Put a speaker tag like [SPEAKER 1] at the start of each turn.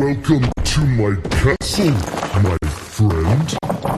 [SPEAKER 1] Welcome to my castle, my friend.